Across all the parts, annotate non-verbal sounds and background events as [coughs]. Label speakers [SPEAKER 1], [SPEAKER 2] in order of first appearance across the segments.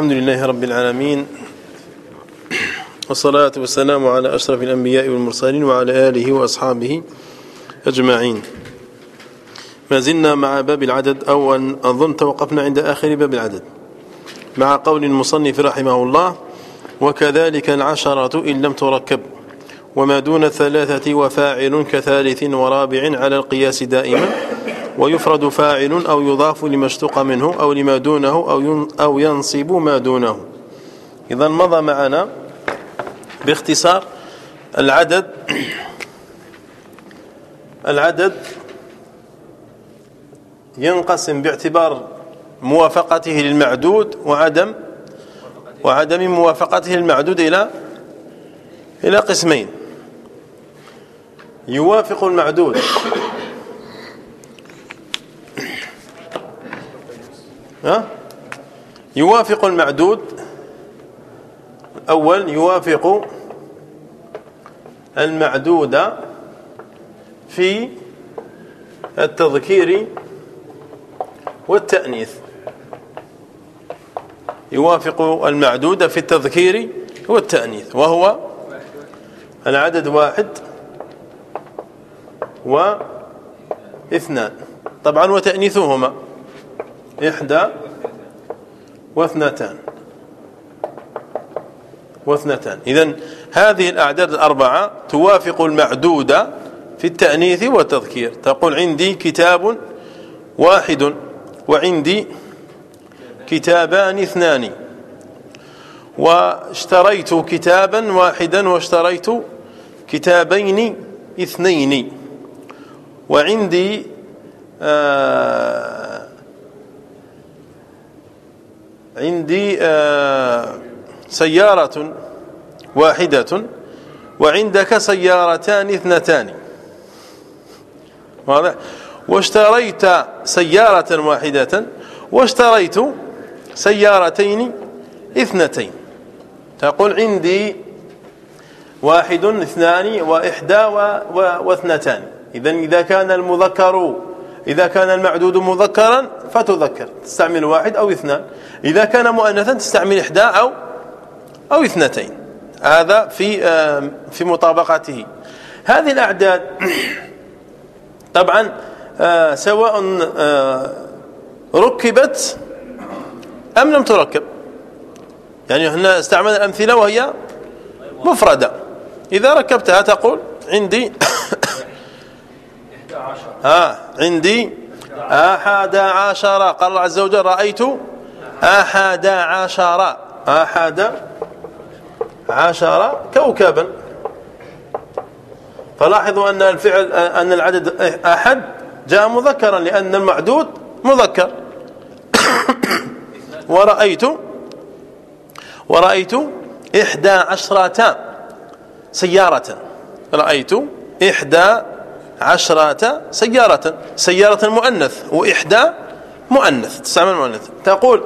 [SPEAKER 1] الحمد لله رب العالمين والصلاة والسلام على أشرف الأنبياء والمرسلين وعلى آله وأصحابه أجمعين. ما زلنا مع باب العدد أو أن أظن توقفنا عند آخر باب العدد. مع قول المصنف رحمه الله وكذلك العشرة إن لم تركب وما دون الثلاثة وفاعل كثالث ورابع على القياس دائما. ويفرد فاعل أو يضاف لما اشتق منه أو لما دونه أو أو ينصب ما دونه. إذا مضى معنا باختصار العدد العدد ينقسم باعتبار موافقته للمعدود وعدم وعدم موافقته للمعدود إلى إلى قسمين. يوافق المعدود. ها؟ يوافق المعدود. أول يوافق المعدود في التذكير والتأنيث. يوافق المعدود في التذكير والتأنيث وهو العدد واحد واثنان. طبعا وتأنيثهما. إحدى واثنتان. واثنتان. إذن هذه الأعداد الأربعة توافق المعدود في التأنيث والتذكير. تقول عندي كتاب واحد وعندي كتابان اثنان. واشتريت كتابا واحدا واشتريت كتابين اثنين. وعندي آه عندي آه سيارة واحدة وعندك سيارتان اثنتان. واضح؟ واشتريت سيارة واحدة واشتريت سيارتين اثنتين. تقول عندي واحد اثنان وإحدى واثنتان. إذا إذا كان المذكر إذا كان المعدود مذكرا فتذكر تستعمل واحد أو اثنان. إذا كان مؤنثا تستعمل إحدى أو أو اثنتين. هذا في في مطابقته. هذه الأعداد [clears throat] طبعا آه، سواء آه، ركبت أم لم تركب. يعني هنا استعملنا الأمثلة وهي مفردة. إذا ركبتها تقول عندي ها عندي. أحد عشر. قال الله عز وجل رأيت. أحد عشر. أحد عشر كوكبا. فلاحظوا أن الفعل أن العدد أحد جاء مذكرا لأن المعدود مذكر. [coughs] ورأيت. ورأيت إحدى عشرة سيارة. رأيت إحدى عشرة سيارة سيارة مؤنث وإحدى مؤنث تستعمل مؤنث تقول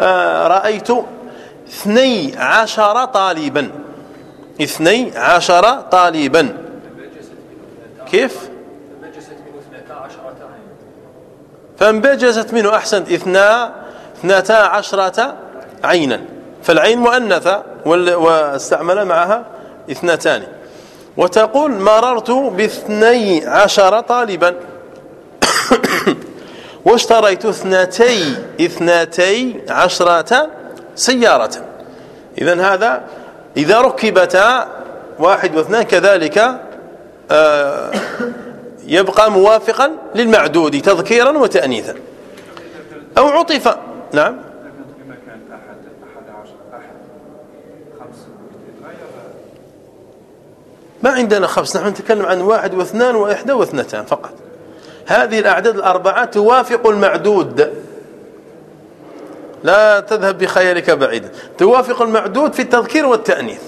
[SPEAKER 1] آه رأيت اثني عشر طالبا. اثني عشر طالبا. كيف؟ فانبجزت منه أحسنت اثنا اثنتا عشرة عينا. فالعين مؤنثة واستعمل معها اثنتان. وتقول مررت باثني عشر طالبا. [coughs] واشتريت اثنتي اثنتي عشرة سيارة. إذا هذا إذا ركبتا واحد واثنان كذلك آه يبقى موافقا للمعدود تذكيرا وتأنيثا. أو عطف. نعم. ما عندنا خمس نحن نتكلم عن واحد واثنان وإحدى واثنتان فقط. هذه الأعداد الأربعة توافق المعدود. لا تذهب بخيالك بعيدا. توافق المعدود في التذكير والتأنيث.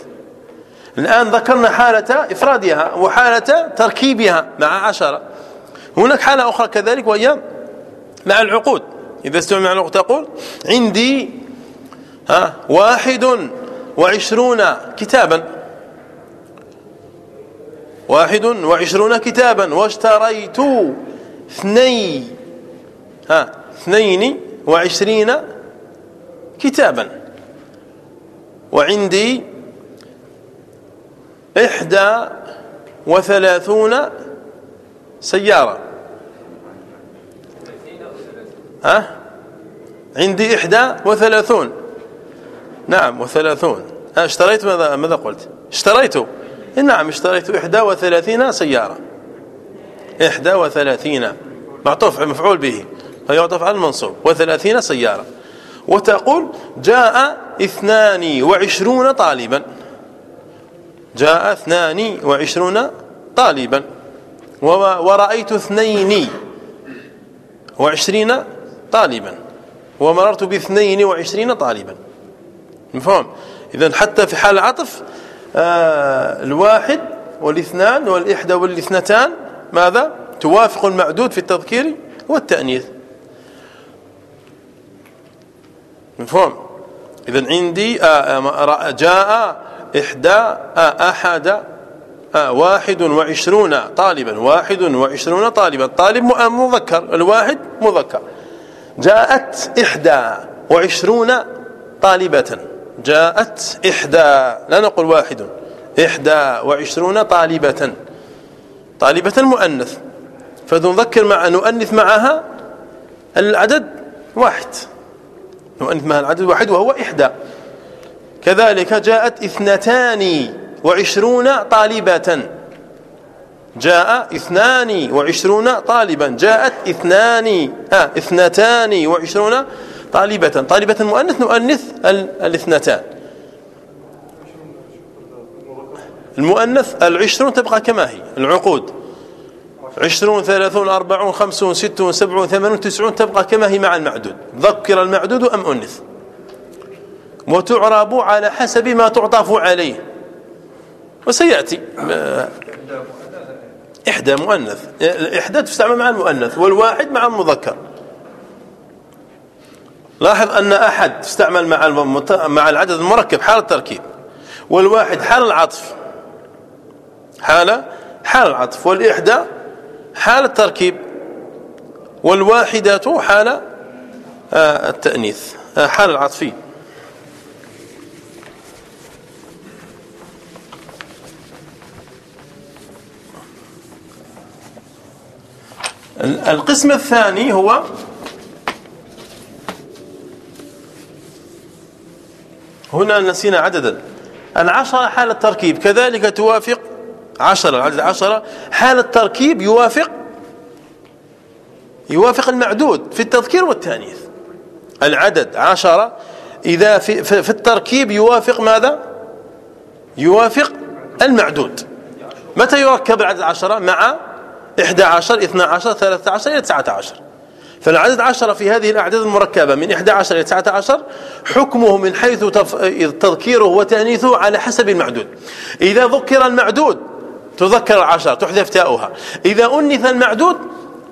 [SPEAKER 1] الآن ذكرنا حالة إفرادها وحالة تركيبها مع عشرة. هناك حالة أخرى كذلك وهي مع العقود. إذا استوى مع العقود تقول عندي ها واحد وعشرون كتابا. واحد وعشرون كتابا. واشتريت اثني ها اثنين وعشرين كتابا. وعندي إحدى وثلاثون سيارة. ها؟ عندي إحدى وثلاثون. نعم وثلاثون. اشتريت ماذا ماذا قلت؟ اشتريت. نعم اشتريت إحدى وثلاثين سيارة. إحدى وثلاثين معطوف مفعول به فيعطف على المنصوب وثلاثين سيارة. وتقول جاء اثنان وعشرون طالبا. جاء اثنان وعشرون طالبا. ورأيت اثنين وعشرين طالبا. ومررت باثنين وعشرين طالبا. مفهوم؟ إذا حتى في حال آه الواحد والاثنان والإحدى والاثنتان ماذا؟ توافق المعدود في التذكير والتأنيث. مفهوم؟ إذا عندي آه جاء إحدى آه أحد آه واحد وعشرون طالبا واحد وعشرون طالبا. طالب مذكر الواحد مذكر. جاءت إحدى وعشرون طالبة. جاءت إحدى لا نقول واحد إحدى وعشرون طالبة طالبة مؤنث فنذكر مع نؤنث معها العدد واحد. نؤنث معها العدد واحد وهو إحدى. كذلك جاءت اثنتان وعشرون طالبة. جاء اثنان وعشرون طالبا. جاءت اثنان آه اثنتان وعشرون طالبة. طالبة مؤنث نؤنث الاثنتان. المؤنث العشرون تبقى كما هي العقود. عشرون ثلاثون أربعون خمسون ستون سبعون ثمانون تسعون تبقى كما هي مع المعدود. ذكر المعدود أم أنث؟ وتعرب على حسب ما تعطف عليه. وسيأتي. إحدى مؤنث. إحدى تستعمل مع المؤنث والواحد مع المذكر. لاحظ أن أحد تستعمل مع مع العدد المركب حال التركيب والواحد حال العطف. حال حال العطف والإحدى حال التركيب والواحدة حال آه، التأنيث آه، حال العطف. القسم الثاني هو هنا نسينا عددا. العشرة حال التركيب كذلك توافق عشرة العدد عشرة حال التركيب يوافق يوافق المعدود في التذكير والتأنيث. العدد عشرة إذا في, في التركيب يوافق ماذا؟ يوافق المعدود. متى يركب العدد عشرة؟ مع 11 12 13 إلى 19 فالعدد عشرة في هذه الأعداد المركبة من 11 إلى 19 حكمه من حيث تذكيره وتأنيثه على حسب المعدود. إذا ذكر المعدود تذكر العشرة تحذف تاؤها. إذا أنث المعدود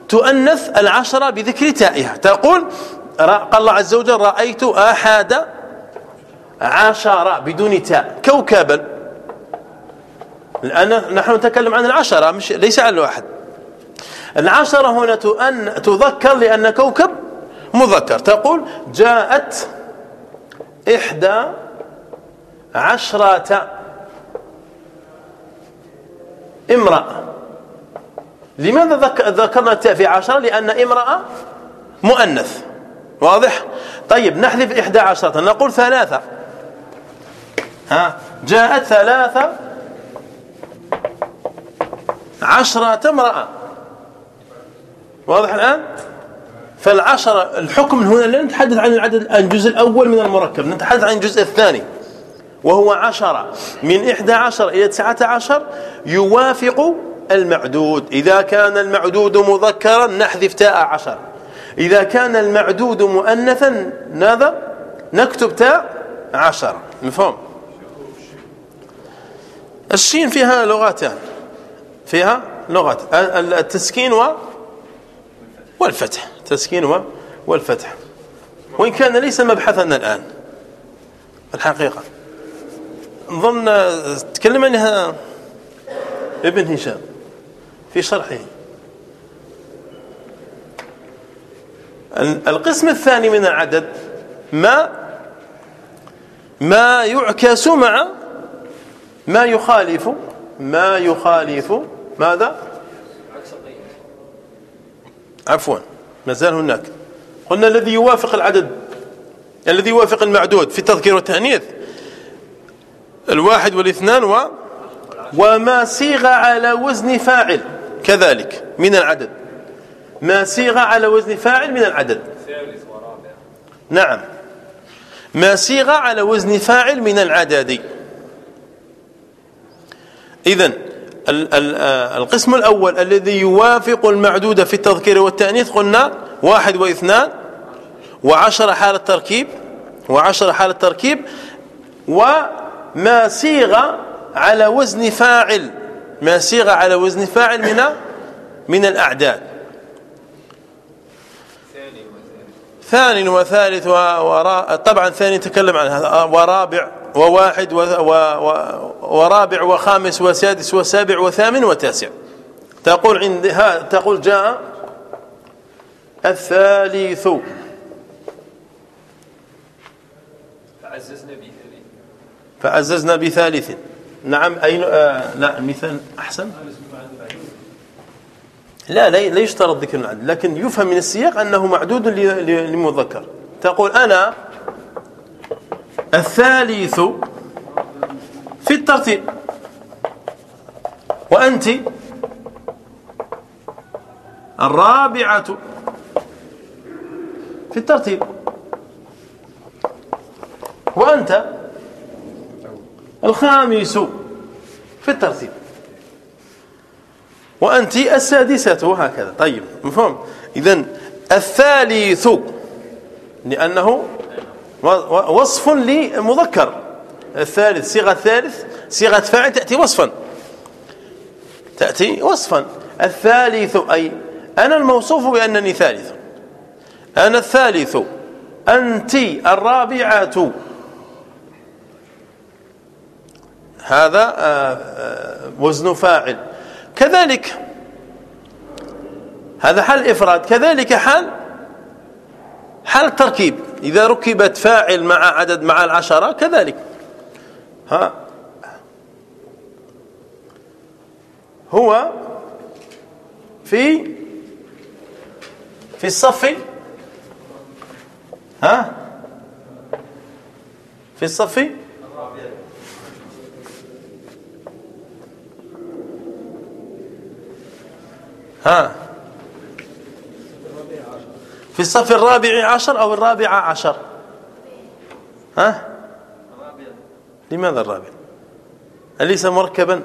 [SPEAKER 1] تؤنث العشرة بذكر تائها. تقول قال الله عز وجل رأيت أحد عشر بدون تاء. كوكبا. الآن نحن نتكلم عن العشرة مش ليس عن الواحد. العشرة هنا تؤن تذكر لأن كوكب مذكر. تقول جاءت إحدى عشرة امرأة. لماذا ذكرنا التاء في عشرة؟ لأن امرأة مؤنث. واضح؟ طيب نحذف إحدى عشرة. نقول ثلاثة. ها؟ جاءت ثلاثة عشرة امرأة. واضح الآن؟ فالعشرة الحكم هنا لا نتحدث عن العدد الجزء الأول من المركب نتحدث عن الجزء الثاني وهو عشرة. من إحدى عشر إلى تسعة عشر يوافق المعدود. إذا كان المعدود مذكرا نحذف تاء عشر. إذا كان المعدود مؤنثا ماذا نكتب تاء عشر. مفهوم؟ الشين فيها لغتان. فيها لغات التسكين و والفتح. تسكين والفتح. وإن كان ليس مبحثا الآن. الحقيقة. نظن تكلم عنها ابن هشام في شرحه. القسم الثاني من العدد ما ما يعكس مع ما يخالف ما يخالف ماذا؟ عفوا ما زال هناك. قلنا الذي يوافق العدد الذي يوافق المعدود في التذكير والتأنيث الواحد والاثنان و وما صيغ على وزن فاعل. كذلك من العدد. ما صيغ على وزن فاعل من العدد. نعم. ما صيغ على وزن فاعل من العدد. إذن القسم الأول الذي يوافق المعدود في التذكير والتأنيث قلنا واحد واثنان وعشر حال التركيب وعشر حال التركيب وما صيغ على وزن فاعل ما صيغ على وزن فاعل من من الأعداد. ثاني وثالث. ورا طبعا ثاني تكلم عنها ورابع. وواحد ورابع وخامس وسادس وسابع وثامن وتاسع. تقول عند تقول جاء الثالث. فعززنا بثالث. فعززنا بثالث. نعم أين؟ آه لا مثال أحسن. لا لا يشترط ذكر العدد لكن يفهم من السياق أنه معدود لمذكر. تقول أنا الثالث في الترتيب. وأنت الرابعة في الترتيب. وأنت الخامس في الترتيب. وأنت السادسة وهكذا. طيب مفهوم. إذا الثالث لأنه وصف لمذكر. الثالث صيغة الثالث صيغة فاعل تأتي وصفا. تأتي وصفا. الثالث أي أنا الموصوف بأنني ثالث. أنا الثالث. أنت الرابعة. هذا آه، آه، وزن فاعل. كذلك هذا حال إفراد. كذلك حال حال التركيب إذا ركبت فاعل مع عدد مع العشرة كذلك. ها. هو في في الصف ها. في الصف ها. في الصف الرابع عشر أو الرابع عشر؟ ها؟ لماذا الرابع؟ أليس مركبا؟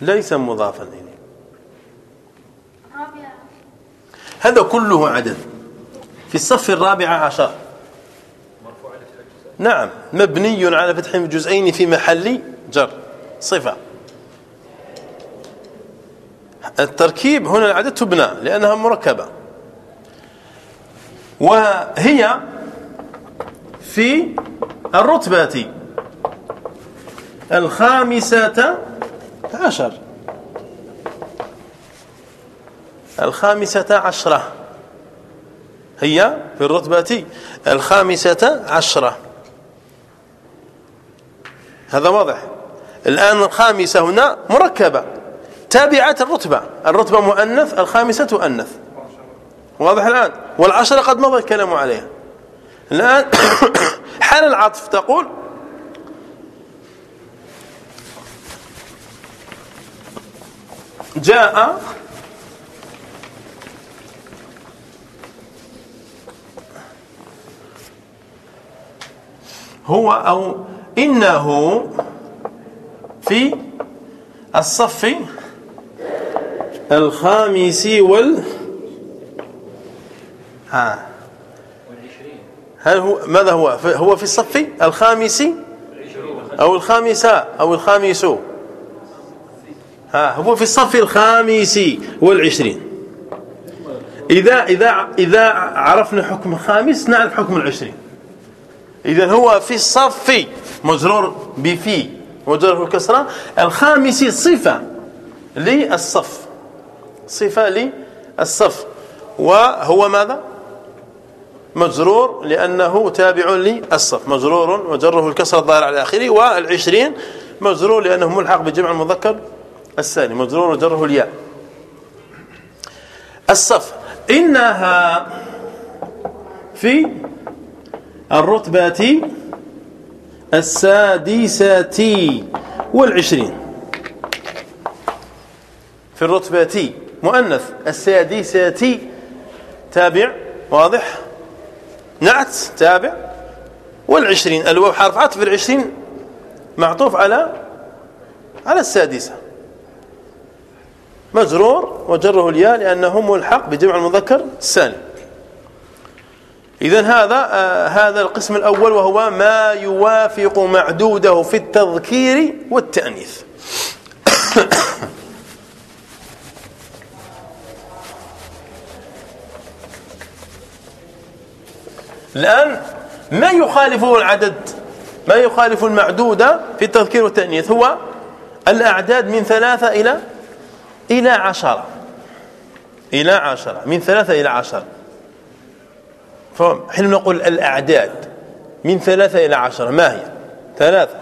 [SPEAKER 1] ليس مضافا إليه. هذا كله عدد. في الصف الرابع عشر. نعم مبني على فتح جزئين في محل جر. صفة. التركيب هنا العدد تبنى لأنها مركبة. وهي في الرتبة الخامسة عشر. الخامسة عشرة. هي في الرتبة الخامسة عشرة. هذا واضح. الآن الخامسة هنا مركبة. تابعة الرتبة. الرتبة مؤنث الخامسة تؤنث. واضح الآن؟ والعشرة قد مضى الكلام عليها. الآن [coughs] حال العطف تقول جاء هو أو إنه في الصف الخامس وال ها. هل هو ماذا هو؟ هو في الصف؟ الخامس أو الخامسة؟ أو الخامس؟ ها هو في الصف الخامس والعشرين. إذا إذا إذا عرفنا حكم الخامس نعرف حكم العشرين. إذا هو في الصف مجرور بفي مجرور الكسرة الخامس صفة. للصف. صفة للصف. وهو ماذا؟ مجرور لأنه تابع للصف. مجرور وجره الكسر الظاهر على آخره والعشرين مجرور لأنه ملحق بجمع المذكر السالم مجرور وجره الياء. الصف. إنها في الرتبة السادسة والعشرين. في الرتبة مؤنث السادسة تابع واضح؟ نعت تابع. والعشرين الواو حرف عطف العشرين معطوف على على السادسة. مجرور وجره الياء لأنه ملحق بجمع المذكر السالم إذا هذا آه هذا القسم الأول وهو ما يوافق معدوده في التذكير والتأنيث. [coughs] الآن ما يخالفه العدد ما يخالف المعدود في التذكير والتأنيث هو الأعداد من ثلاثة إلى إلى عشرة. إلى عشرة من ثلاثة إلى عشرة. فحين نقول الأعداد من ثلاثة إلى عشرة ما هي؟ ثلاثة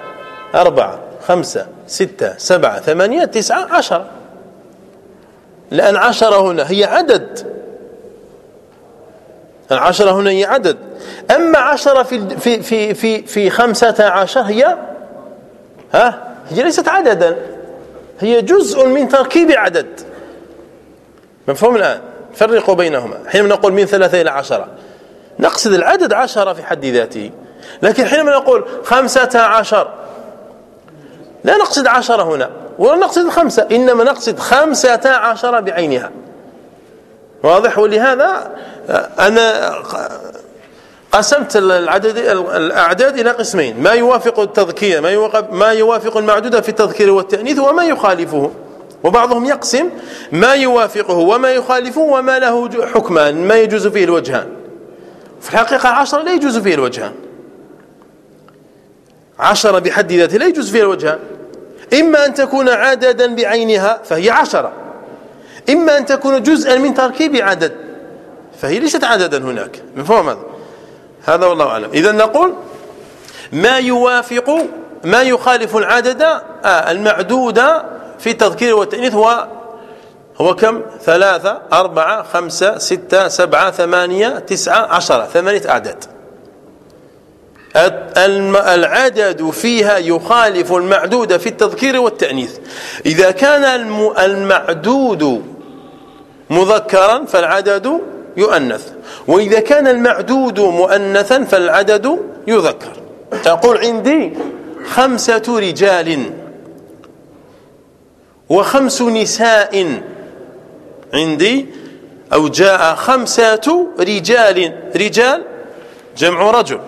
[SPEAKER 1] أربعة خمسة ستة سبعة ثمانية تسعة عشرة. لأن عشرة هنا هي عدد. العشرة هنا هي عدد. أما عشرة في في في في, في خمسة عشر هي ها؟ هي ليست عددا. هي جزء من تركيب عدد. مفهوم الآن؟ فرقوا بينهما. حينما نقول من ثلاثة إلى عشرة. نقصد العدد عشرة في حد ذاته. لكن حينما نقول خمسة عشر لا نقصد عشرة هنا ولا نقصد خمسة إنما نقصد خمسة عشر بعينها. واضح؟ ولهذا أنا قسمت العدد الأعداد إلى قسمين. ما يوافق التذكير ما يوافق, ما يوافق المعدود في التذكير والتأنيث وما يخالفه. وبعضهم يقسم ما يوافقه وما يخالفه وما له حكمان ما يجوز فيه الوجهان. في الحقيقة عشرة لا يجوز فيه الوجهان. عشرة بحد ذاته لا يجوز فيها الوجهان. إما أن تكون عددا بعينها فهي عشرة. إما أن تكون جزءا من تركيب عدد. فهي ليست عددا هناك. مفهوم هذا؟ هذا والله أعلم. إذا نقول ما يوافق ما يخالف العدد آه المعدود في التذكير والتأنيث هو هو كم؟ ثلاثة أربعة خمسة ستة سبعة ثمانية تسعة عشرة. ثمانية أعداد العدد فيها يخالف المعدود في التذكير والتأنيث. إذا كان المعدود مذكرا فالعدد يؤنث. وإذا كان المعدود مؤنثا فالعدد يذكر. تقول عندي خمسة رجال وخمس نساء. عندي أو جاء خمسة رجال. رجال جمع رجل.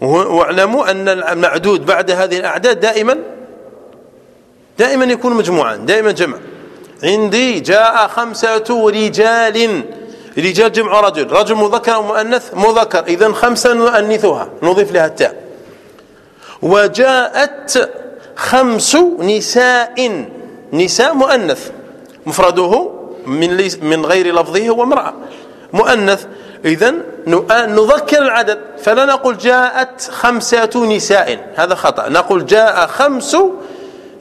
[SPEAKER 1] واعلموا أن المعدود بعد هذه الأعداد دائما دائما يكون مجموعا دائما جمع. عندي جاء خمسة رجال. رجال جمع رجل. رجل مذكر ومؤنث مذكر. إذا خمسة نؤنثها. نضيف لها التاء. وجاءت خمس نساء. نساء مؤنث. مفرده من من غير لفظه هو امرأة. مؤنث. إذا نذكر العدد. فلا نقول جاءت خمسة نساء. هذا خطأ. نقول جاء خمس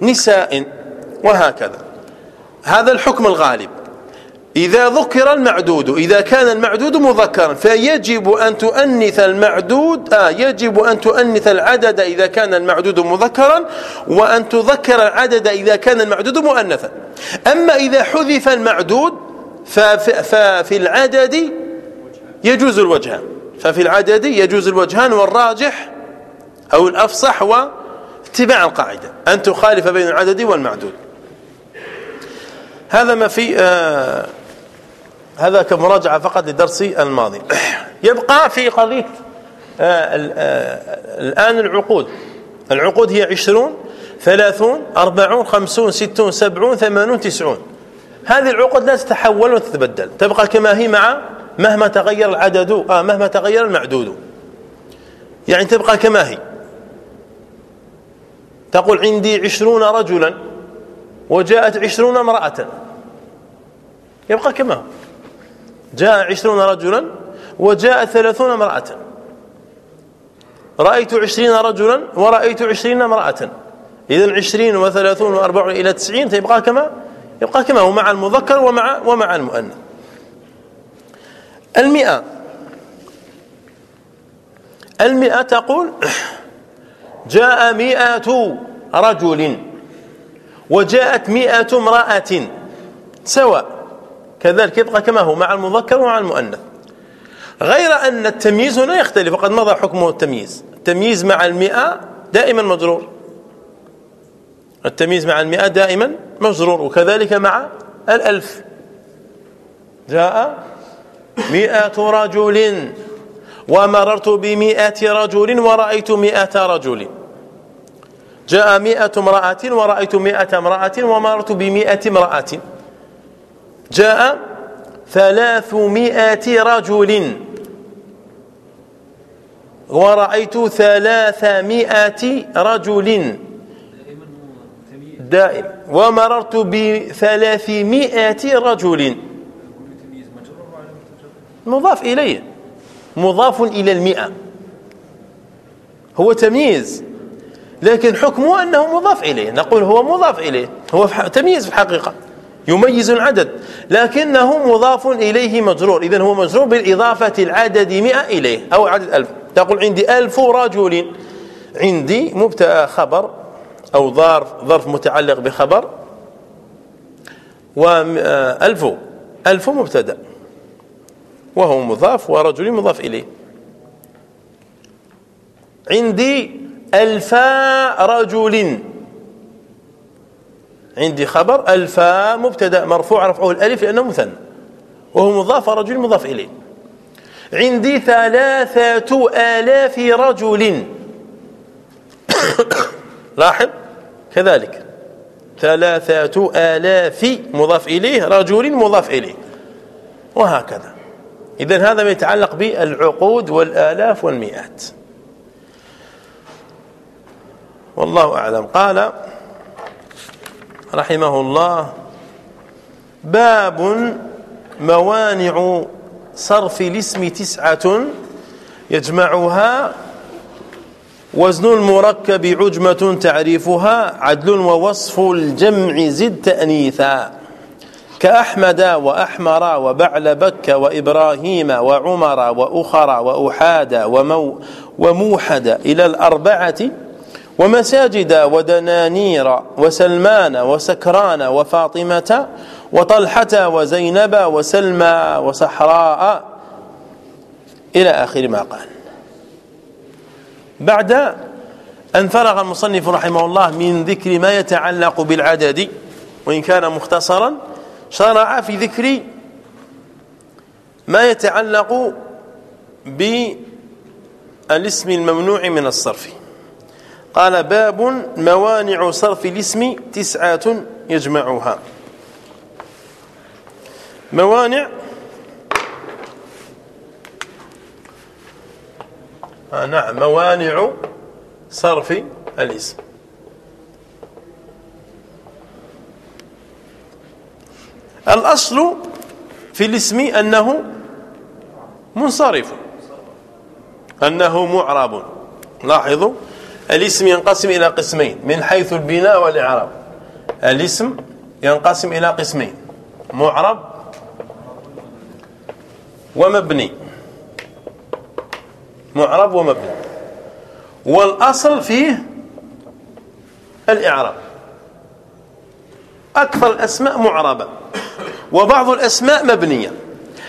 [SPEAKER 1] نساء. وهكذا. هذا الحكم الغالب. إذا ذكر المعدود إذا كان المعدود مذكرا فيجب أن تؤنث المعدود آه يجب أن تؤنث العدد إذا كان المعدود مذكرا وأن تذكر العدد إذا كان المعدود مؤنثا. أما إذا حذف المعدود ففي العدد يجوز الوجهان. ففي العدد يجوز الوجهان والراجح أو الأفصح هو اتباع القاعدة. أن تخالف بين العدد والمعدود. هذا ما في آه هذا كمراجعة فقط لدرس الماضي. يبقى في قضية آه آه الآن العقود. العقود هي عشرون ثلاثون أربعون خمسون ستون سبعون ثمانون تسعون. هذه العقود لا تتحول وتتبدل. تبقى كما هي مع مهما تغير العدد آه مهما تغير المعدود. يعني تبقى كما هي. تقول عندي عشرون رجلا وجاءت عشرون امرأة. يبقى كما هو جاء عشرون رجلا وجاء ثلاثون امرأة. رأيت عشرين رجلا ورأيت عشرين امرأة. إذا عشرين وثلاثون وأربعون إلى تسعين تبقى كما يبقى كما هو مع المذكر ومع ومع المؤنث. المئة. المئة تقول [clears throat] جاء مئة رجل وجاءت مئة امرأة سواء كذلك يبقى كما هو مع المذكر ومع المؤنث. غير أن التمييز هنا يختلف وقد مضى حكمه التمييز. التمييز مع المئة دائما مجرور. التمييز مع المئة دائما مجرور وكذلك مع الألف. جاء مئة رجل ومررت بمئة رجل ورأيت مئة رجل. جاء مئة امرأة ورأيت مئة امرأة ومررت بمئة امرأة. جاء ثلاثمائة رجل. ورأيت ثلاثمائة رجل. دائم. ومررت بثلاثمائة رجل. مضاف إليه مضاف إلى المئة. هو تمييز. لكن حكمه أنه مضاف إليه. نقول هو مضاف إليه. هو تمييز في الحقيقة. يميز العدد لكنه مضاف إليه مجرور. إذن هو مجرور بالإضافة العدد مئة إليه أو عدد ألف. تقول عندي ألف رجل. عندي مبتدأ خبر أو ظرف ظرف متعلق بخبر. وألف ألف مبتدأ. وهو مضاف ورجل مضاف إليه. عندي ألفا رجل. عندي خبر ألفا مبتدا مرفوع رفعه الألف لأنه مثنى وهو مضاف رجل مضاف إليه. عندي ثلاثة آلاف رجل. [coughs] لاحظ؟ كذلك. ثلاثة آلاف مضاف إليه رجل مضاف إليه. وهكذا. إذن هذا ما يتعلق بالعقود والآلاف والمئات. والله أعلم. قال رحمه الله باب موانع صرف الاسم تسعة يجمعها وزن المركب عجمة تعريفها عدل ووصف الجمع زد تأنيثا. كأحمد وأحمر وبعلبك وإبراهيم وعمر وأخر وأحاد ومو وموحد إلى الأربعة ومساجد ودنانير وسلمان وسكران وفاطمة وطلحة وزينب وسلمى وصحراء إلى آخر ما قال. بعد أن فرغ المصنف رحمه الله من ذكر ما يتعلق بالعدد وإن كان مختصرا شرع في ذكر ما يتعلق بالاسم الممنوع من الصرف. قال باب موانع صرف الاسم تسعة يجمعها. موانع آه نعم موانع صرف الاسم. الأصل في الاسم أنه منصرف أنه معرب. لاحظوا؟ الاسم ينقسم إلى قسمين من حيث البناء والإعراب. الاسم ينقسم إلى قسمين معرب ومبني. معرب ومبني. والأصل فيه الإعراب. أكثر الأسماء معربة وبعض الأسماء مبنية.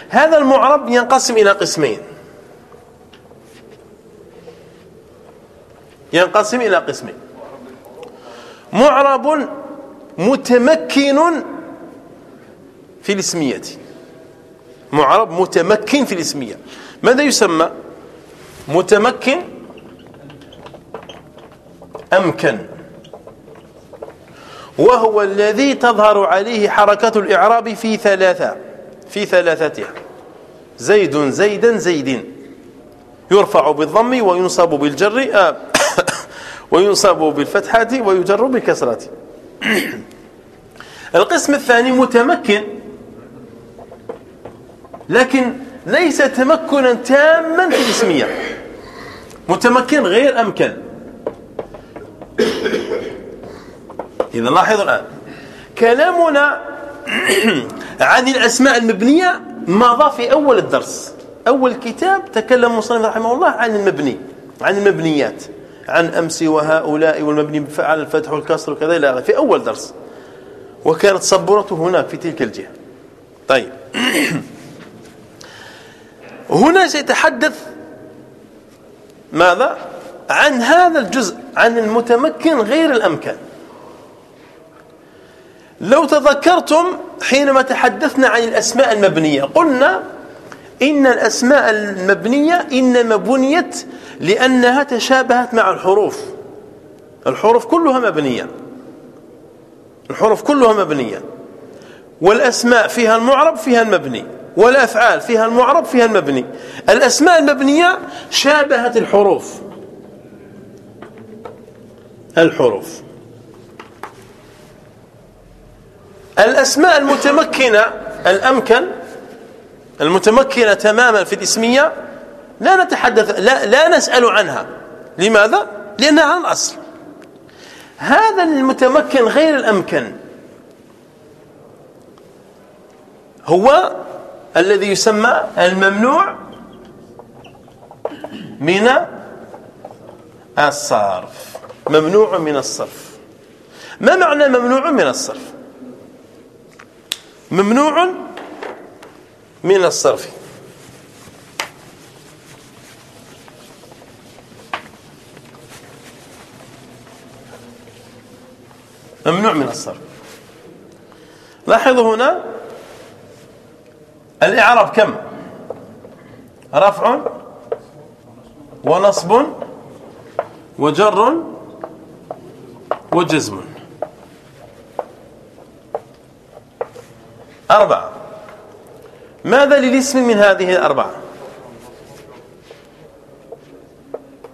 [SPEAKER 1] هذا المعرب ينقسم إلى قسمين. ينقسم إلى قسمين. معرب متمكن في الاسمية. معرب متمكن في الاسمية. ماذا يسمى؟ متمكن أمكن. وهو الذي تظهر عليه حركة الإعراب في ثلاثة في ثلاثتها. زيد زيدا زيد يرفع بالضم وينصب بالجر آه [coughs] وينصب بالفتحة ويجر بالكسرة [coughs] القسم الثاني متمكن. لكن ليس تمكنا تاما في الاسمية متمكن غير أمكن. [coughs] إذا لاحظوا الآن. كلامنا عن الأسماء المبنية مضى في أول الدرس. أول كتاب تكلم المصنف رحمه الله عن المبني عن المبنيات. عن أمس وهؤلاء والمبني على الفتح والكسر وكذا إلى في أول درس وكانت صبورته هناك في تلك الجهة. طيب. [clears throat] هنا سيتحدث ماذا؟ عن هذا الجزء عن المتمكن غير الأمكن. لو تذكرتم حينما تحدثنا عن الأسماء المبنية قلنا إن الأسماء المبنية إنما بنيت لأنها تشابهت مع الحروف. الحروف كلها مبنية. الحروف كلها مبنية. والأسماء فيها المعرب فيها المبني. والأفعال فيها المعرب فيها المبني. الأسماء المبنية شابهت الحروف. الحروف. الأسماء المتمكنة الأمكن المتمكنة تماما في الإسمية لا نتحدث لا, لا نسأل عنها. لماذا؟ لأنها عن الأصل هذا المتمكن غير الأمكن. هو الذي يسمى الممنوع من الصرف. ممنوع من الصرف. ما معنى ممنوع من الصرف؟ ممنوع من الصرف. ممنوع من الصرف. لاحظوا هنا الإعراب كم؟ رفع ونصب وجر وجزم. أربعة. ماذا للاسم من هذه الأربعة؟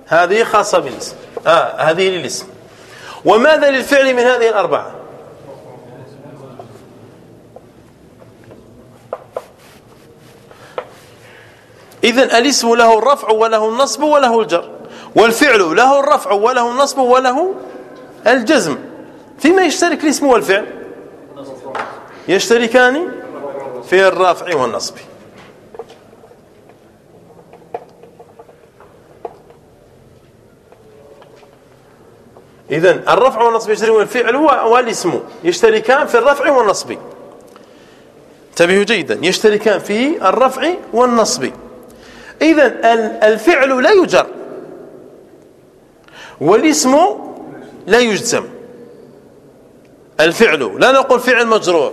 [SPEAKER 1] هذه خاصة بالاسم. آه هذه للاسم. وماذا للفعل من هذه الأربعة؟ إذن الاسم له الرفع وله النصب وله الجر. والفعل له الرفع وله النصب وله الجزم. فيما يشترك الاسم والفعل؟ يشتركان في الرفع والنصب؟ إذن الرفع والنصب يشتركان والفعل والاسم. يشتركان في الرفع والنصب. انتبهوا جيدا. يشتركان في الرفع والنصب. إذا الفعل لا يجر. والاسم لا يجزم. الفعل. لا نقول فعل مجرور.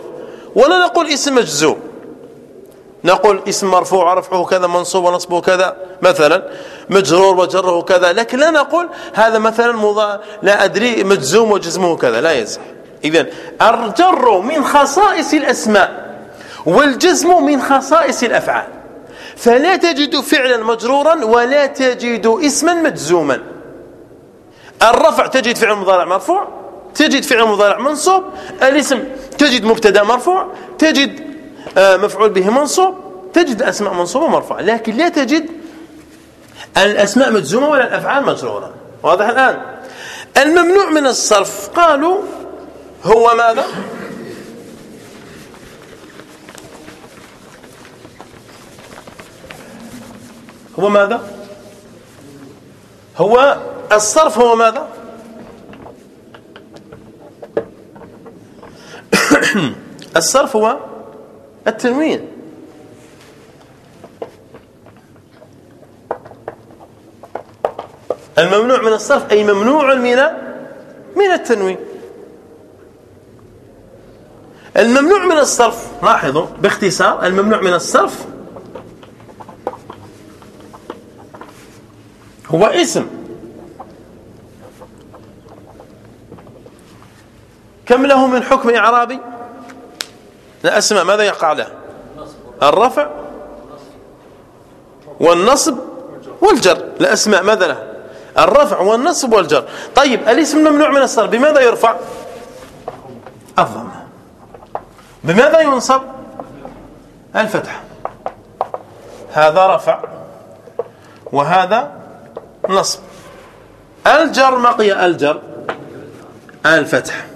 [SPEAKER 1] ولا نقول اسم مجزوم. نقول اسم مرفوع رفعه كذا منصوب ونصبه كذا مثلا. مجرور وجره كذا. لكن لا نقول هذا مثلا مضا لا أدري مجزوم وجزمه كذا. لا يصح. إذا الجر من خصائص الأسماء والجزم من خصائص الأفعال. فلا تجد فعلا مجرورا ولا تجد اسما مجزوما. الرفع تجد فعل مضارع مرفوع تجد فعل مضارع منصوب الاسم تجد مبتدأ مرفوع تجد مفعول به منصوب. تجد اسماء منصوبة مرفوعه لكن لا تجد الأسماء مجزومة ولا الأفعال مجرورة. واضح الآن؟ الممنوع من الصرف. قالوا هو ماذا؟ هو ماذا؟ هو الصرف هو ماذا؟ [coughs] الصرف هو التنوين. الممنوع من الصرف أي ممنوع من من التنوين. الممنوع من الصرف لاحظوا باختصار الممنوع من الصرف هو اسم. كم له من حكم إعرابي؟ الأسماء ماذا يقع له؟ الرفع والنصب والجر. الأسماء ماذا له؟ الرفع والنصب والجر. طيب الاسم ممنوع من الصرف بماذا يرفع؟ الضمه بماذا ينصب؟ الفتح. هذا رفع وهذا نصب. الجر مقي الجر؟ الفتح.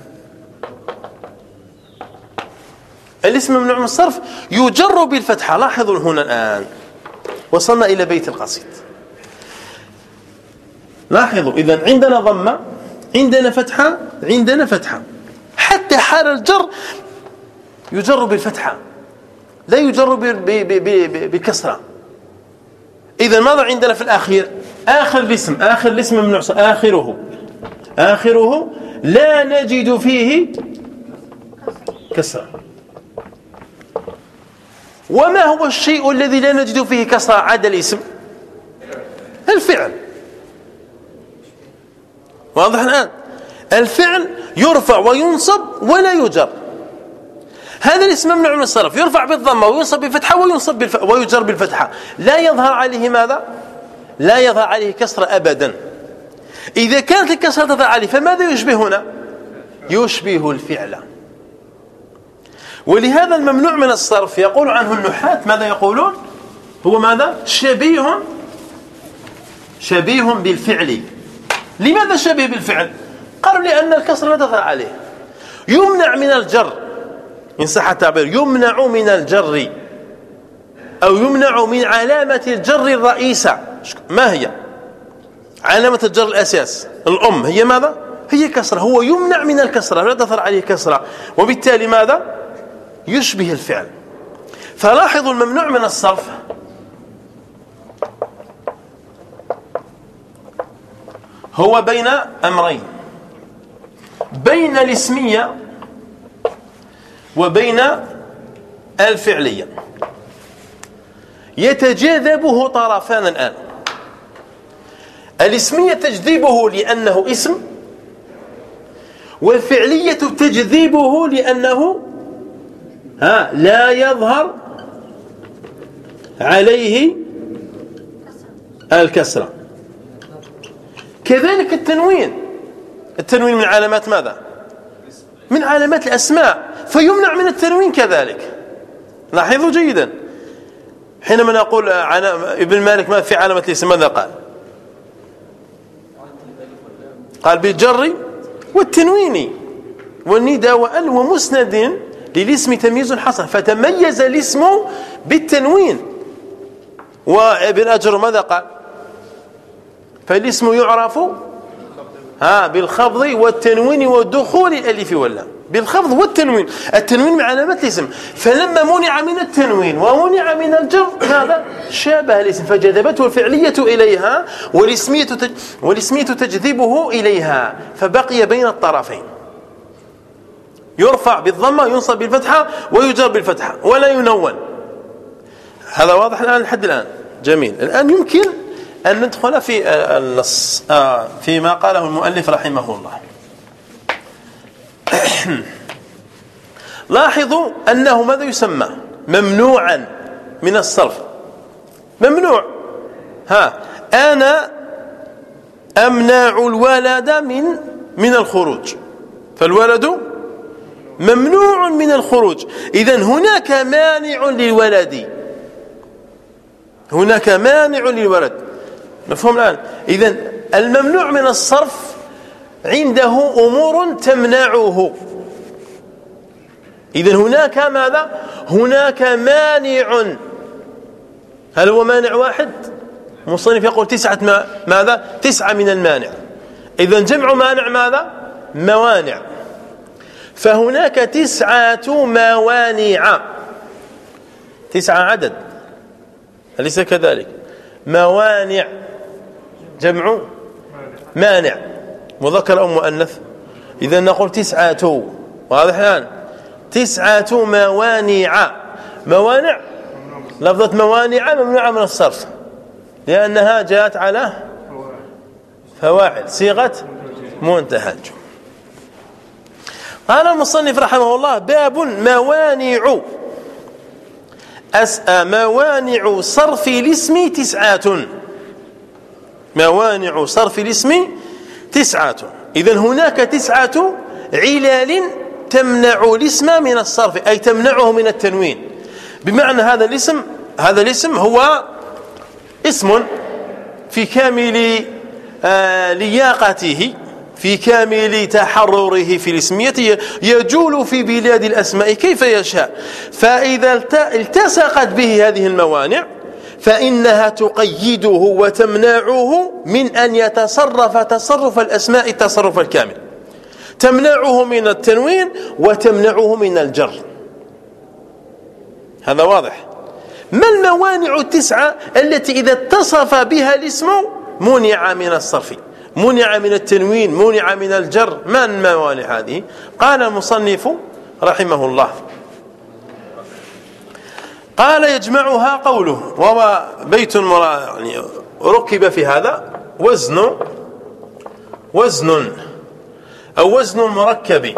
[SPEAKER 1] الاسم ممنوع من الصرف يجر بالفتحة لاحظوا هنا الآن. وصلنا إلى بيت القصيد. لاحظوا إذا عندنا ضمة عندنا فتحة عندنا فتحة. حتى حال الجر يجر بالفتحة. لا يجر بكسرة. إذا ماذا عندنا في الأخير؟ آخر الاسم. آخر الاسم ممنوع. آخره. آخره لا نجد فيه كسرة. وما هو الشيء الذي لا نجد فيه كسرة عدا الاسم؟ الفعل. واضح الآن؟ الفعل يرفع وينصب ولا يجر. هذا الاسم ممنوع من الصرف. يرفع بالضمة وينصب بالفتحة وينصب بالف... ويجر بالفتحة. لا يظهر عليه ماذا؟ لا يظهر عليه كسر ابدا. إذا كانت الكسرة تظهر عليه فماذا يشبه هنا يشبه الفعل. ولهذا الممنوع من الصرف. يقول عنه النحاة ماذا يقولون؟ هو ماذا؟ شبيه. شبيه بالفعل. لماذا شبيه بالفعل؟ قالوا لأن الكسر لا تظهر عليه. يمنع من الجر. إن صح التعبير. يمنع من الجر. أو يمنع من علامة الجر الرئيسة ما هي؟ علامة الجر الأساس. الأم. هي ماذا؟ هي كسرة. هو يمنع من الكسرة. لا تظهر عليه كسرة. وبالتالي ماذا؟ يشبه الفعل. فلاحظوا الممنوع من الصرف. هو بين أمرين. بين الاسمية وبين الفعلية. يتجاذبه طرفان الآن. الاسمية تجذيبه لأنه اسم والفعلية تجذيبه لأنه ها لا يظهر عليه الكسرة. كذلك التنوين. التنوين من علامات ماذا؟ من علامات الأسماء. فيمنع من التنوين كذلك. لاحظوا جيدا. حينما نقول ابن مالك ما في علامة الاسم ماذا قال؟ قال بالجر والتنوين والندى وال ومسند للاسم تمييز حصل فتميز الاسم بالتنوين. وابن أجر ماذا قال؟ فالاسم يعرف ها بالخفض والتنوين ودخول الألف واللام. بالخفض والتنوين. التنوين من علامات الاسم. فلما منع من التنوين ومنع من الجر هذا شابه الاسم فجذبته الفعلية إليها والاسمية, تج... والاسمية تجذبه إليها فبقي بين الطرفين. يرفع بالضمة ينصب بالفتحة ويجر بالفتحة ولا ينون. هذا واضح الآن لحد الآن؟ جميل. الآن يمكن أن ندخل في النص آه فيما قاله المؤلف رحمه الله. [clears throat] لاحظوا أنه ماذا يسمى؟ ممنوعا من الصرف. ممنوع. ها أنا أمنع الولد من من الخروج. فالولد ممنوع من الخروج. إذا هناك مانع للولد. هناك مانع للولد. مفهوم الآن؟ إذا الممنوع من الصرف عنده أمور تمنعه. إذا هناك ماذا؟ هناك مانع. هل هو مانع واحد؟ مصنف يقول تسعة ما ماذا؟ تسعة من المانع. إذا جمع مانع ماذا؟ موانع. فهناك تسعة موانع. تسعة عدد. أليس كذلك؟ موانع. جمع. مانع. مذكر أو مؤنث؟ إذا نقول تسعة. واضح الآن؟ تسعة موانع. موانع. لفظة موانع ممنوعة من الصرف. لأنها جاءت على فواعل. صيغة منتهى قال المصنف رحمه الله باب موانع. موانع صرف الاسم تسعات موانع صرف الاسم تسعة. إذا هناك تسعة علال تمنع الاسم من الصرف أي تمنعه من التنوين. بمعنى هذا الاسم هذا الاسم هو اسم في كامل آه، لياقته. في كامل تحرره في الاسمية يجول في بلاد الأسماء كيف يشاء. فإذا التصقت به هذه الموانع فإنها تقيده وتمنعه من أن يتصرف تصرف الأسماء التصرف الكامل. تمنعه من التنوين وتمنعه من الجر. هذا واضح. ما الموانع التسعة التي إذا اتصف بها الاسم منع من الصرف؟ منع من التنوين منع من الجر. ما الموانع هذه؟ قال المصنف رحمه الله. قال يجمعها قوله وهو بيت يعني ركب في هذا وزن وزن أو وزن المركب.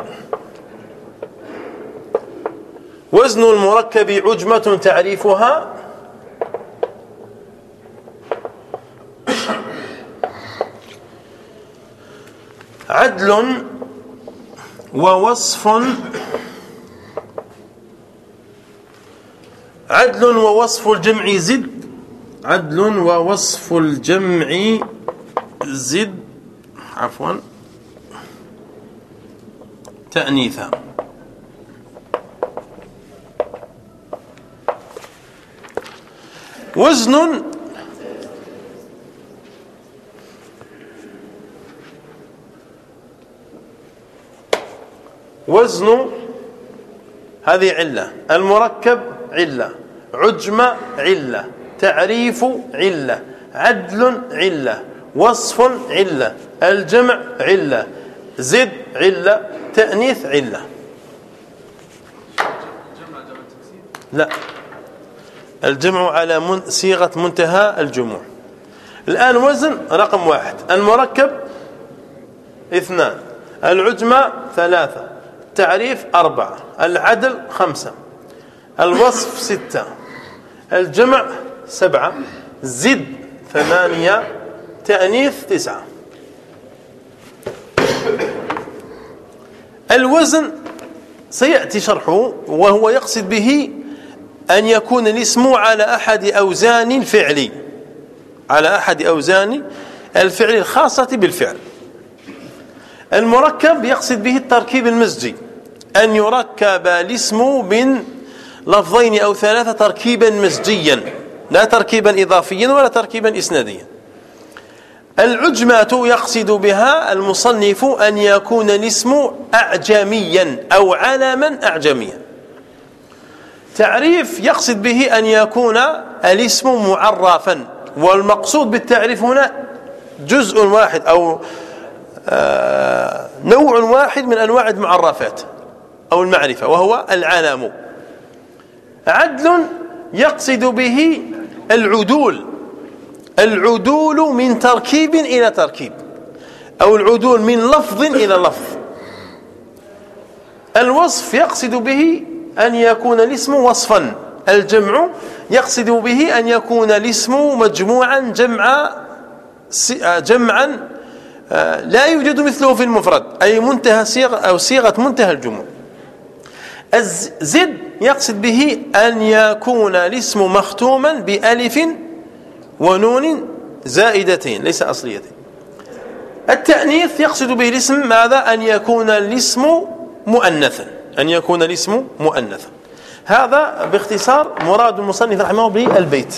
[SPEAKER 1] وزن المركب عجمة تعريفها عدل ووصف عدل ووصف الجمع زد عدل ووصف الجمع زد عفوا تأنيثا وزن وزن هذه علة المركب علة عجمة علة تعريف علة عدل علة وصف علة الجمع علة زد علة تأنيث علة. لا الجمع على صيغة منتهى الجموع. الآن وزن رقم واحد المركب اثنان العجمة ثلاثة. تعريف أربعة العدل خمسة الوصف ستة الجمع سبعة زد ثمانية تأنيث تسعة. الوزن سيأتي شرحه وهو يقصد به أن يكون الاسم على أحد أوزان الفعل على أحد أوزان الفعل الخاصة بالفعل. المركب يقصد به التركيب المزجي. أن يركب الاسم من لفظين أو ثلاثة تركيبا مزجيا لا تركيبا إضافيا ولا تركيبا إسناديا. العجمة يقصد بها المصنف أن يكون الاسم أعجميا أو علما أعجميا. تعريف يقصد به أن يكون الاسم معرفا والمقصود بالتعريف هنا جزء واحد أو آه، نوع واحد من أنواع المعرفات. أو المعرفة وهو العلم عدل يقصد به العدول. العدول من تركيب إلى تركيب أو العدول من لفظ إلى لفظ. الوصف يقصد به أن يكون الاسم وصفا. الجمع يقصد به أن يكون الاسم مجموعا جمع جمعا آه، لا يوجد مثله في المفرد أي منتهى صيغة أو صيغة منتهى الجموع. الزد يقصد به أن يكون الاسم مختوما بألف ونون زائدتين ليس أصليتين. التأنيث يقصد به الاسم ماذا؟ أن يكون الاسم مؤنثا أن يكون الاسم مؤنثا. هذا باختصار مراد المصنف رحمه الله بالبيت.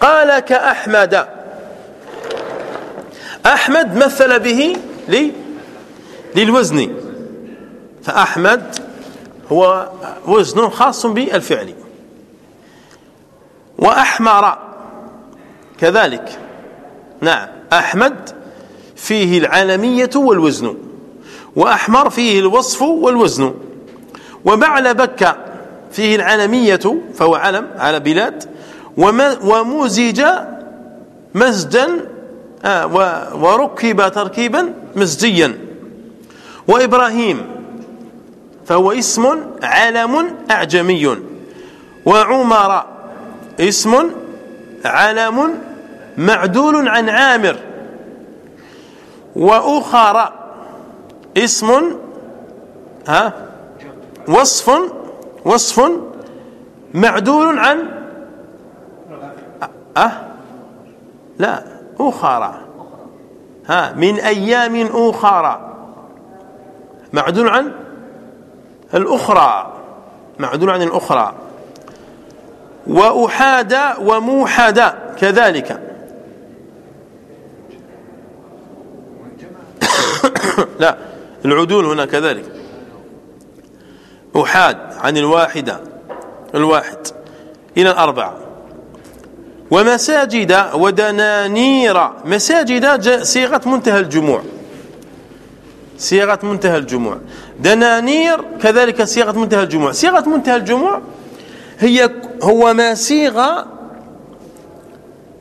[SPEAKER 1] قال كأحمد. أحمد مثل به لي للوزن. فأحمد هو وزن خاص بالفعل. وأحمر كذلك. نعم أحمد فيه العالمية والوزن وأحمر فيه الوصف والوزن وبعل بكة فيه العالمية فهو علم على بلاد ومزج مزجا آه وركب تركيبا مزجيا. وإبراهيم فهو اسم علم أعجمي. وعمر اسم علم معدول عن عامر. وأخر اسم ها وصف وصف معدول عن أه؟ لا أخرى ها من أيام أخرى معدول عن الأخرى معدول عن الأخرى. وأحاد وموحد كذلك. [coughs] لا العدول هنا كذلك. أحاد عن الواحدة الواحد. إلى الأربعة. ومساجد ودنانير. مساجد صيغة منتهى الجموع. صيغة منتهى الجموع. دنانير كذلك صيغة منتهى الجموع. صيغة منتهى الجموع هي هو ما صيغ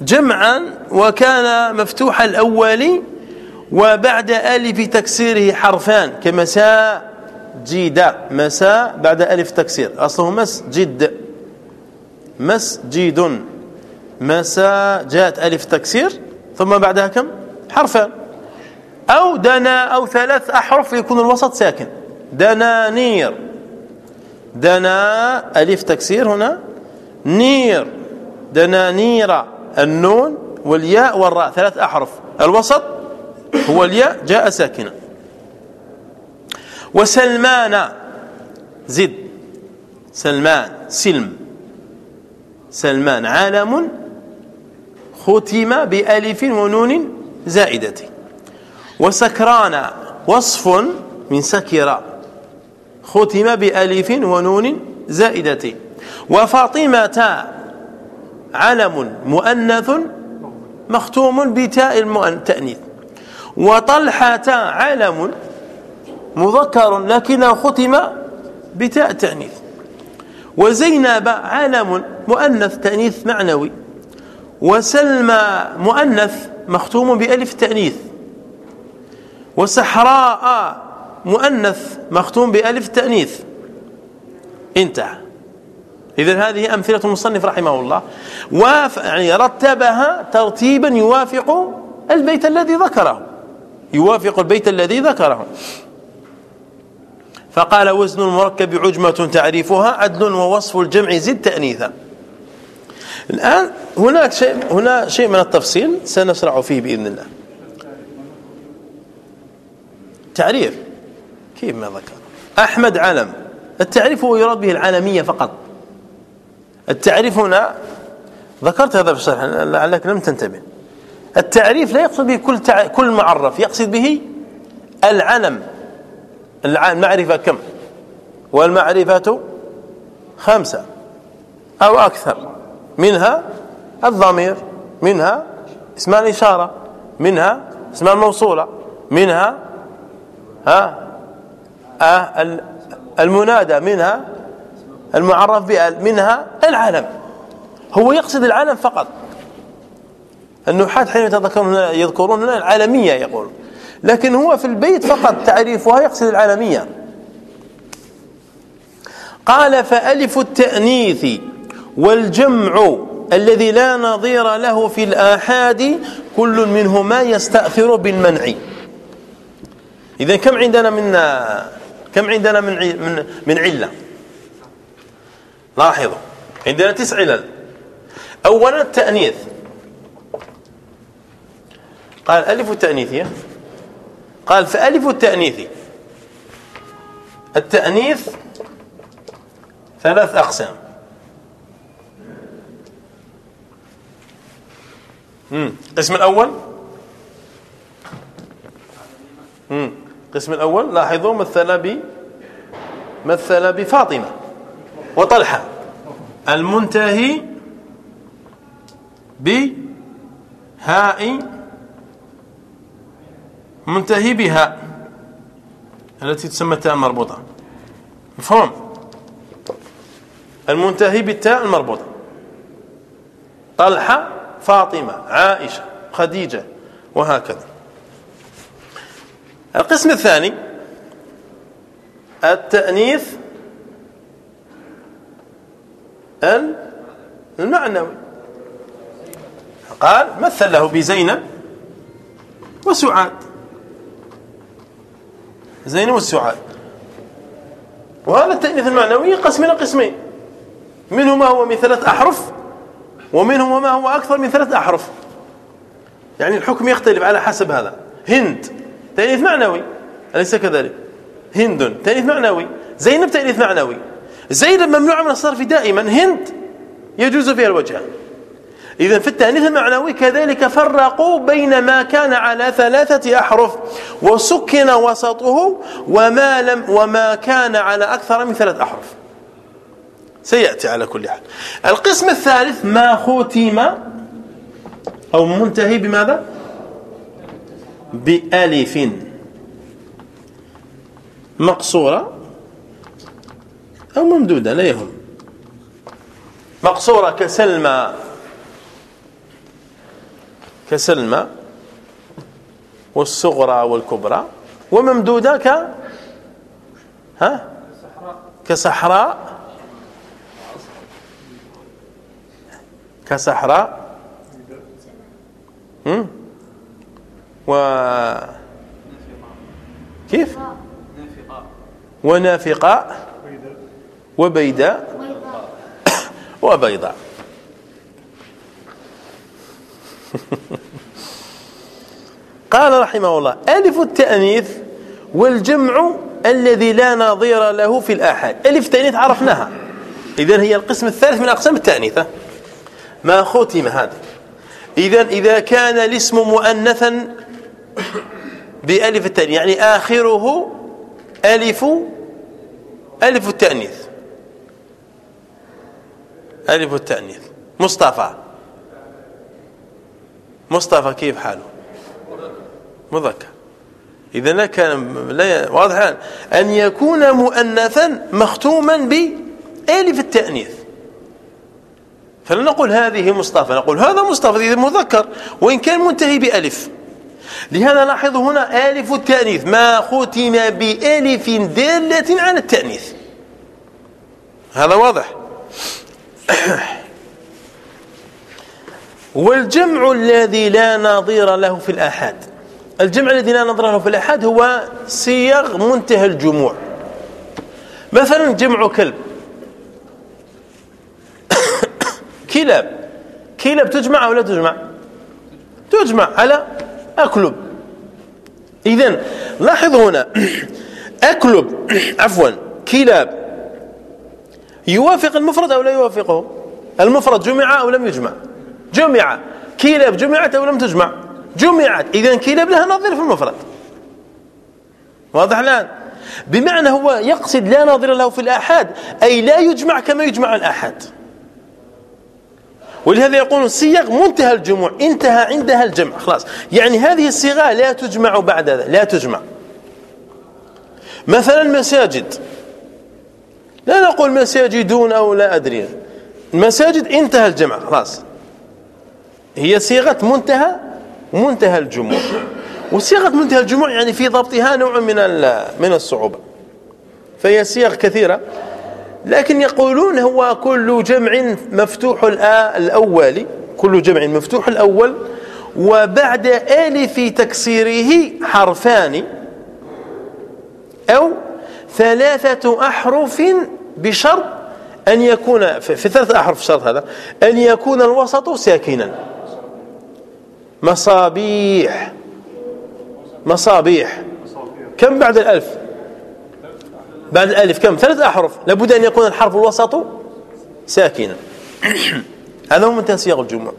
[SPEAKER 1] جمعا وكان مفتوح الأول وبعد ألف تكسيره حرفان كمساء جيد. مساء بعد ألف تكسير. أصله مسجد. مسجد. مساء جاءت ألف تكسير ثم بعدها كم؟ حرفان. أو دنا أو ثلاث أحرف يكون الوسط ساكن. دنانير دنا ألف تكسير هنا. نير. دنانير النون والياء والراء. ثلاث أحرف. الوسط هو الياء. جاء ساكنا وسلمان. زد. سلمان. سلم. سلمان. عالم. ختم بألف ونون زائدة. وسكران وصف من سكر. ختم بألف ونون زائدة. وفاطمة علم مؤنث مختوم بتاء التأنيث وطلحة علم مذكر لكنه ختم بتاء تأنيث. وزينب علم مؤنث تأنيث معنوي. وسلمى مؤنث مختوم بألف تأنيث. وسحراء مؤنث مختوم بألف تأنيث. انتهى. إذا هذه أمثلة المصنف رحمه الله. يعني رتبها ترتيبا يوافق البيت الذي ذكره. يوافق البيت الذي ذكره. فقال وزن المركب عجمة تعريفها عدل ووصف الجمع زد تأنيثا. الآن هناك شيء هنا شيء من التفصيل سنشرع فيه بإذن الله. تعريف كيف ما ذكر؟ أحمد علم. التعريف هو يراد به العالمية فقط. التعريف هنا ذكرت هذا في الشرح لعلك لم تنتبه. التعريف لا يقصد به كل تع... كل معرف يقصد به العلم. المعرفة كم؟ والمعرفة خمسة أو أكثر. منها الضمير منها اسم الإشارة منها اسم الموصولة منها ها؟ آه المنادى منها المعرف بأل منها العالم. هو يقصد العالم فقط. النحاة حين يتذكرون يذكرون هنا العالمية يقول. لكن هو في البيت فقط تعريفها يقصد العالمية. قال فألف التأنيث والجمع الذي لا نظير له في الآحاد كل منهما يستأثر بالمنع. إذا كم عندنا من كم عندنا من من من علة؟ لاحظوا عندنا تسع علل. أولا التأنيث. قال ألف التأنيث قال فألف التأنيث. التأنيث ثلاث أقسام. القسم الأول. القسم الأول لاحظوا مثل ب مثل بفاطمة وطلحة. المنتهي بهاء منتهي بها التي تسمى التاء المربوطة مفهوم؟ المنتهي بالتاء المربوطة. طلحة فاطمة عائشة خديجة وهكذا. القسم الثاني التأنيث المعنوي. قال مثل له بزينب وسعاد. زينب والسعاد وهذا التأنيث المعنوي قسم إلى قسمين. منه ما هو من ثلاث أحرف ومنه ما هو أكثر من ثلاث أحرف. يعني الحكم يختلف على حسب هذا. هند. تأنيث معنوي. أليس كذلك؟ هند. تأنيث معنوي. زينب تأنيث معنوي. زينب ممنوع من الصرف دائما. هند يجوز فيها الوجهان إذا في التأنيث المعنوي كذلك فرقوا بين ما كان على ثلاثة أحرف. وسكن وسطه وما لم وما كان على أكثر من ثلاث أحرف. سيأتي على كل حال. القسم الثالث ما ختم أو منتهي بماذا؟ بألف مقصورة أو ممدودة لا يهم. مقصورة كسلمى. كسلمى والصغرى والكبرى وممدودة ك ها؟ كصحراء. كصحراء. و كيف؟ ونافقاء وبيداء. وبيضاء. [laughs] قال رحمه الله ألف التأنيث والجمع الذي لا نظير له في الآحاد. ألف التأنيث عرفناها. إذن هي القسم الثالث من أقسام التأنيثة. ما ختم هذا إذا إذا كان الاسم مؤنثا بألف التأنيث يعني آخره ألف ألف التأنيث ألف التأنيث مصطفى. مصطفى كيف حاله؟ مذكر. إذا لا كان لا واضح أن يكون مؤنثا مختوما بألف التأنيث فلا نقول هذه مصطفى. نقول هذا مصطفى إذا مذكر. وإن كان منتهي بألف. لهذا لاحظ هنا ألف التأنيث. ما ختم بألف دالة على التأنيث. هذا واضح. [clears throat] والجمع الذي لا نظير له في الآحاد. الجمع الذي لا نظير له في الآحاد هو صيغ منتهى الجموع. مثلا جمع كلب. [coughs] كلاب. كلاب تجمع أو لا تجمع؟ تجمع. على أكلب. إذن لاحظ هنا. أكلب عفوا كلاب. يوافق المفرد أو لا يوافقه؟ المفرد جمع أو لم يجمع؟ جمع. كلاب جمعت أو لم تجمع؟ جمعت. إذا كلاب لها نظير في المفرد. واضح الآن؟ بمعنى هو يقصد لا نظير له في الآحاد أي لا يجمع كما يجمع الآحاد. ولهذا يقول الصيغ منتهى الجموع انتهى عندها الجمع خلاص. يعني هذه الصيغة لا تجمع بعد ذلك لا تجمع. مثلا مساجد. لا نقول مساجدون أو لا أدري. المساجد انتهى الجمع خلاص. هي صيغة منتهى منتهى الجموع. وصيغة منتهى الجموع يعني في ضبطها نوع من من الصعوبة. فهي صيغ كثيرة. لكن يقولون هو كل جمع مفتوح الأول كل جمع مفتوح الأول وبعد ألف تكسيره حرفان أو ثلاثة أحرف بشرط أن يكون في ثلاثة أحرف شرط هذا أن يكون الوسط ساكنا. مصابيح. مصابيح. كم بعد الألف؟ بعد الألف كم؟ ثلاث أحرف. لابد أن يكون الحرف الوسط ساكنا. [clears throat] هذا هو منتهى صيغ الجمع.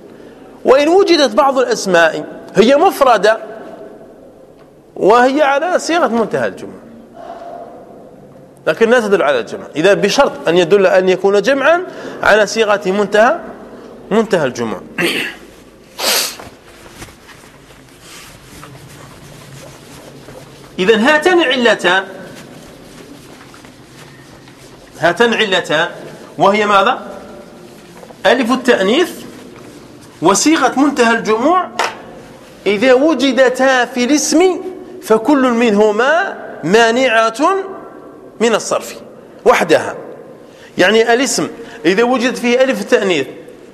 [SPEAKER 1] وإن وجدت بعض الأسماء هي مفردة وهي على صيغة منتهى الجمع. لكن لا تدل على الجمع. إذا بشرط أن يدل أن يكون جمعا على صيغة منتهى منتهى الجمع. [clears throat] إذا هاتان علتان. هاتان علتان. وهي ماذا؟ ألف التأنيث وصيغة منتهى الجموع. إذا وجدتا في الاسم فكل منهما مانعة من الصرف وحدها. يعني الاسم إذا وجد فيه ألف التأنيث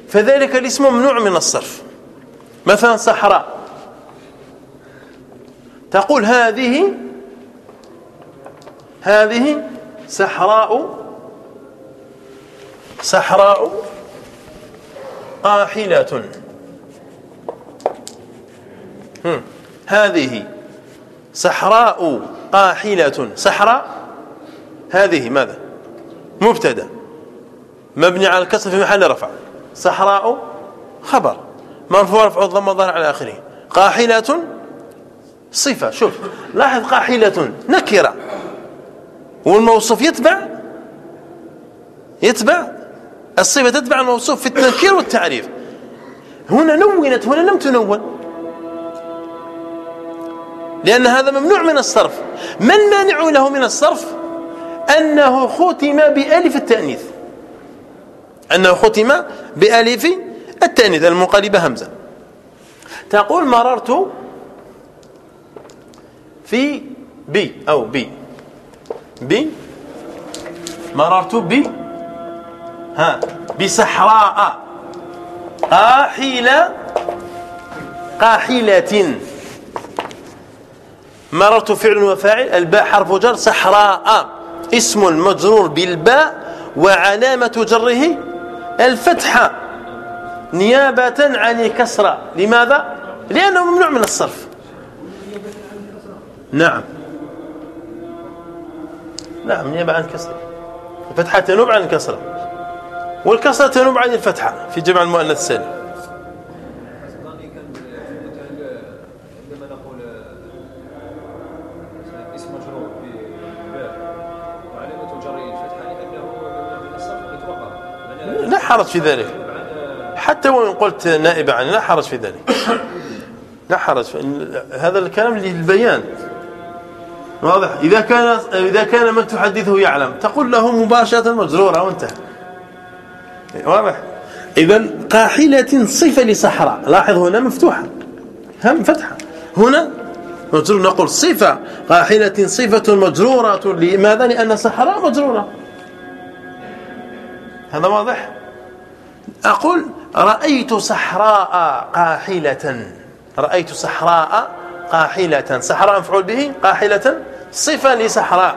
[SPEAKER 1] فذلك الاسم ممنوع من الصرف. مثلا صحراء. تقول هذه هذه صحراء صحراء قاحلة. هذه صحراء قاحلة. صحراء؟ هذه ماذا؟ مبتدأ. مبني على الكسر في محل رفع. صحراء خبر. مرفوع رفع الضم ظهر على آخره. قاحلة صفة. شوف لاحظ قاحلة نكرة. والموصوف يتبع؟ يتبع الصفة تتبع الموصوف في التنكير والتعريف. هنا نونت هنا لم تنون. لأن هذا ممنوع من الصرف. ما المانع له من الصرف؟ أنه ختم بألف التأنيث. أنه ختم بألف التأنيث المنقلبة همزة. تقول مررت في بي أو بي بي مررت ب ها بصحراء. قاحلة قاحلة. مررت فعل وفاعل الباء حرف جر صحراء. اسم مجرور بالباء وعلامة جره الفتحة نيابة عن الكسرة لماذا؟ لأنه ممنوع من الصرف. نعم. نعم نيابة عن الكسرة الفتحة تنوب عن الكسرة والكسرة تنوب عن الفتحة في جمع المؤنث السالم لا حرج في ذلك. حتى وإن قلت نائب عنه لا حرج في ذلك. لا حرج هذا الكلام للبيان. واضح؟ إذا كان إذا كان من تحدثه يعلم تقول له مباشرة مجرورة وانتهى. واضح. إذا قاحلة صفة لصحراء. لاحظ هنا مفتوحة. هم فتحة. هنا مجرور نقول صفة. قاحلة صفة مجرورة لماذا؟ لأن صحراء مجرورة. هذا واضح؟ أقول رأيت صحراء قاحلة. رأيت صحراء قاحلة. صحراء مفعول به؟ قاحلة صفة لصحراء.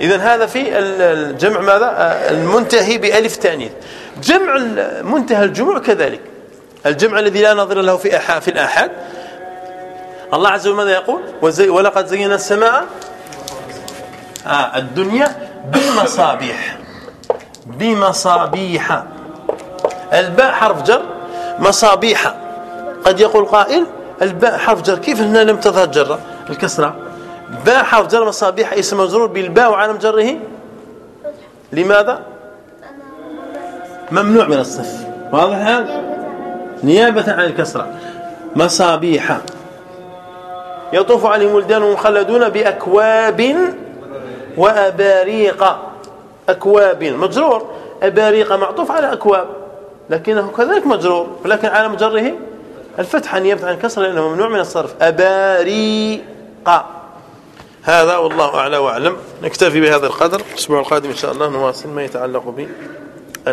[SPEAKER 1] إذا هذا في الجمع ماذا؟ المنتهي بألف تأنيث. جمع منتهى الجموع كذلك. الجمع الذي لا نظر له في في الآحاد. الله عز وجل ماذا يقول؟ ولقد زينا السماء آه الدنيا بمصابيح. بمصابيح. الباء حرف جر مصابيح. قد يقول قائل الباء حرف جر. كيف هنا لم تظهر جرة الكسرة. باء حرف جر مصابيح اسم مجرور بالباء وعلم جره؟ لماذا؟ ممنوع من الصف واضح؟ هذا نيابة عن الكسرة. مصابيح. يطوف عليهم ولدان مخلدون بأكواب وأباريق. أكواب. مجرور. أباريق معطوف على أكواب. لكنه كذلك مجرور. ولكن على مجره الفتحة نيابة عن الكسر لأنه ممنوع من الصرف. أباريق. هذا والله أعلى وأعلم. نكتفي بهذا القدر. الأسبوع القادم إن شاء الله نواصل ما يتعلق به